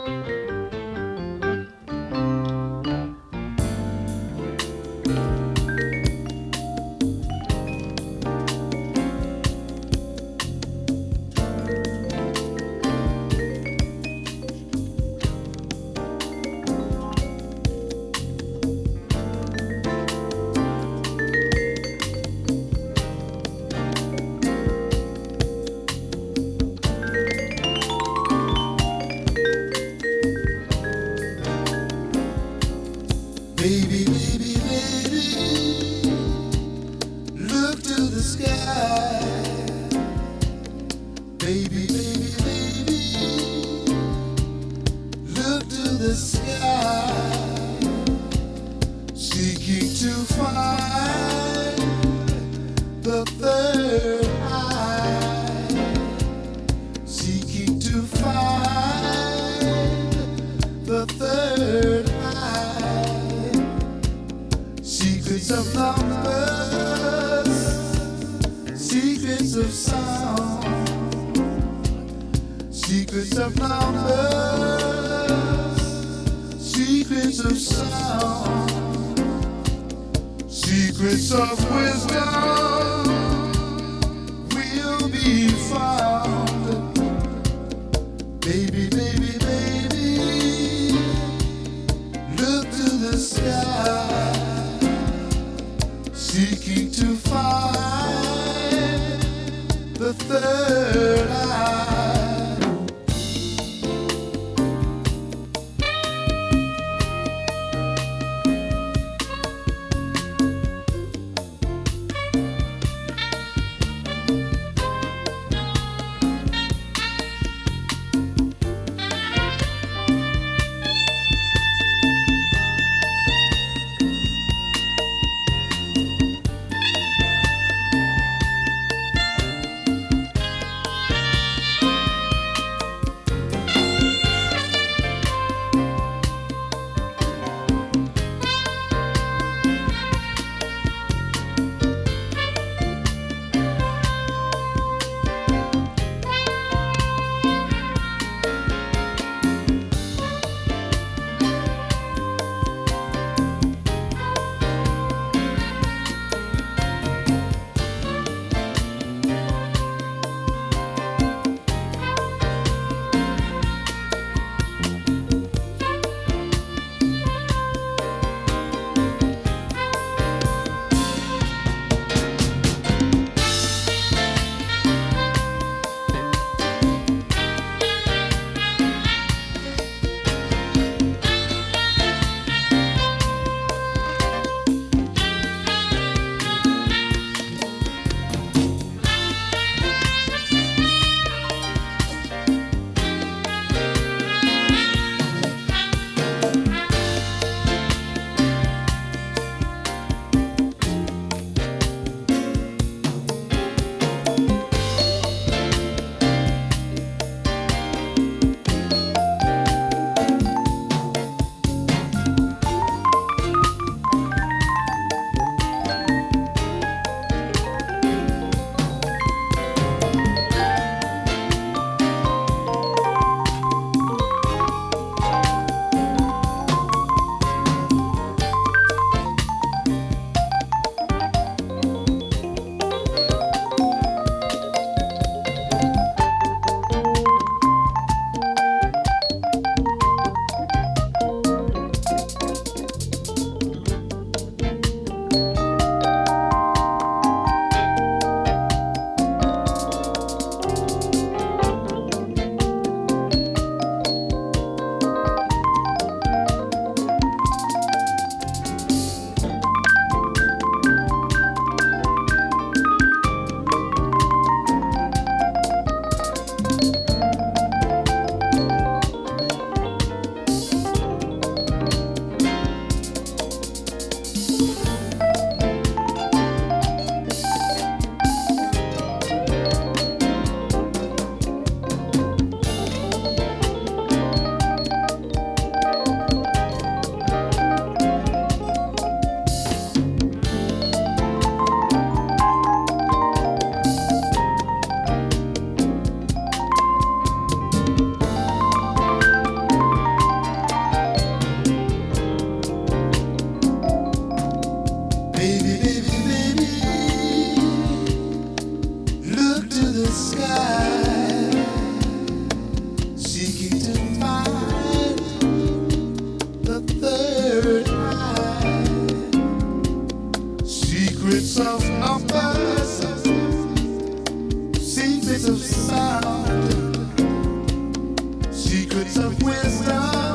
Baby, secrets of numbers, secrets of sound, secrets of wisdom will be found. Baby, baby, baby, look to the sky seeking to find the third eye. secrets of sound, secrets of wisdom.